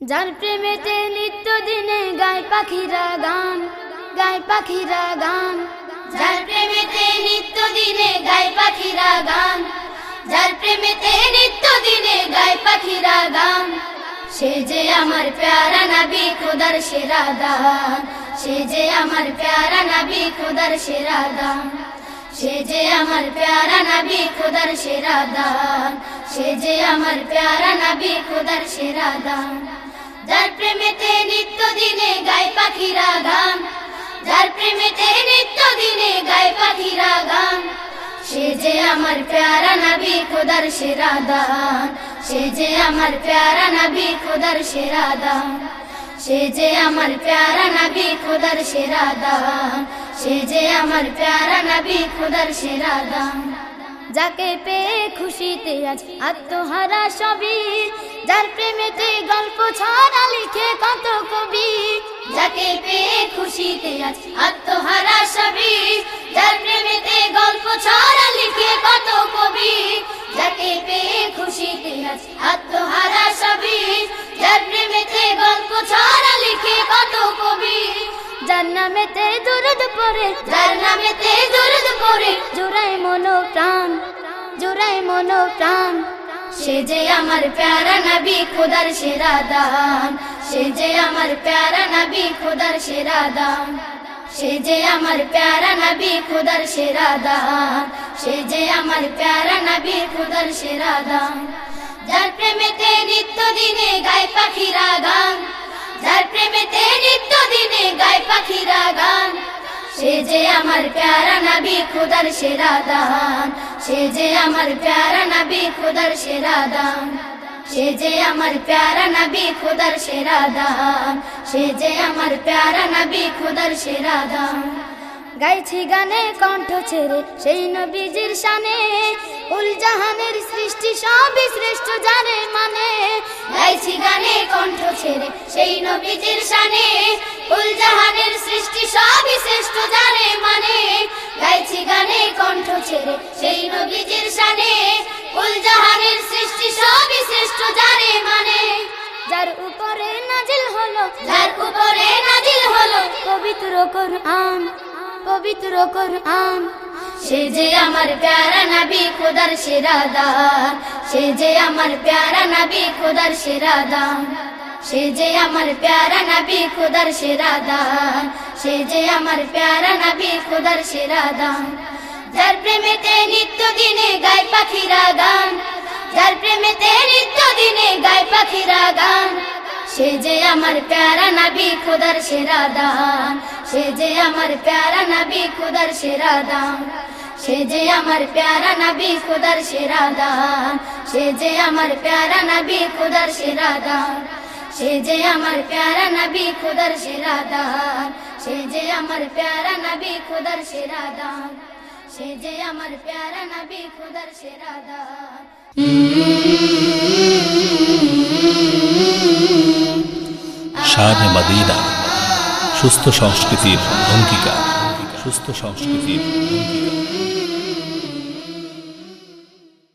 যার প্রেমেতে নিত্য দিনে গায় পাখিরা গান, গায় পাখিরা গান। যার প্রেমেতে নিত্য দিনে গায় পাখিরা গান, যার প্রেমেতে নিত্য দিনে গায় পাখিরা গান। সে যে আমার প্যারা নবী খুদার সেরা দান, সে যে আমার প্যারা নবী খুদার সেরা দান। সে যে আমার প্যারা নবী খুদার সেরা দান, সে যে আমার প্যারা নবী খুদার সেরা দান। যার প্রেমেতে নিত্য দিনে গায় পাখিরা গান, যার প্রেমেতে নিত্য দিনে গায় পাখিরা গান, সে যে আমার প্যারা নবী খুদার সেরা দান, সে যে আমার প্যারা নবী খুদার সেরা দান, সে যে আমার প্যারা নবী খুদার সেরা দান, সে যে আমার প্যারা নবী খুদার সেরা দান। যাকে পেয়ে খুশিতে আজ আত্মহারা সবই, যার প্রেমেতে গল্প ছড়া লিখে কত কবি? যাকে পেয়ে খুশিতে আজ আত্মহারা সবই। যার প্রেমেতে গল্প ছড়া লিখে কত কবি? যাকে পেয়ে খুশিতে আজ আত্মহারা সবই। যার প্রেমেতে গল্প ছড়া লিখে কত কবি? যার নামেতে দুরুদ পড়ে, যার নামেতে দুরুদ পড়ে, জোড়ায় মনো প্রাণ জোড়ায় মনো প্রাণ সে যে আমার প্যারা নবী, খুদার সেরা দান। সে যে আমার প্যারা নবী, খুদার সেরা দান। সে যে আমার প্যারা নবী, খুদার সেরা দান। সে যে আমার প্যারা নবী, খুদার সেরা দান। যার প্রেমেতে নিত্য দিনে গায় পাখিরা গান। যার প্রেমেতে নিত্য দিনে গায় পাখিরা গান। সে যে আমার প্যারা নবী, খুদার সেরা দান। সে যে আমার প্যারা নবী, খুদার সেরা দান। সে যে আমার প্যারা নবী, খুদার সেরা দান। সে যে আমার প্যারা নবী, খুদার সেরা দান। গাইছি গানে কণ্ঠ ছেড়ে, সেই নবীজির শানে জাহানের সৃষ্টি সবই শ্রেষ্ঠ জানে মানে। গাইছি গানে কণ্ঠ ছেড়ে সেই নবীজির শানে। উল জাহানের সৃষ্টি সবই শ্রেষ্ঠ জানে মানে। গাইছি গানে কণ্ঠ ছেড়ে সেই নবীজির শানে। উল জাহানের সৃষ্টি সবই শ্রেষ্ঠ জানে মানে। যার উপরে নাজিল হলো, যার উপরে নাজিল হলো পবিত্র কোরআন পবিত্র কোরআন। সে যে আমার প্যারা নবী, খুদার সেরা দান। সে যে আমার প্যারা নবী, খুদার সেরা দান। সে যে আমার প্যারা নবী, খুদার সেরা দান। সে যে আমার প্যারা নবী, খুদার সেরা দান। যার প্রেমেতে নিত্য দিনে গায় পাখিরা গান, যার প্রেমেতে নিত্য দিনে গায় পাখিরা গান, সে যে আমার প্যারা নবী, খুদার সেরা দান। সে যে আমার প্যারা নবী খুদার সেরা দান সে যে আমার প্যারা নবী খুদার সেরা দান সে যে আমার প্যারা নবী খুদার সেরা দান সে যে আমার প্যারা নবী খুদার সেরা দান সে যে আমার প্যারা নবী খুদার সেরা দান সে যে আমার প্যারা নবী খুদার সেরা দান শানে মাদিনা সুস্থ সংস্কৃতির অঙ্গীকার। সুস্থ সংস্কৃতির অঙ্গীকার।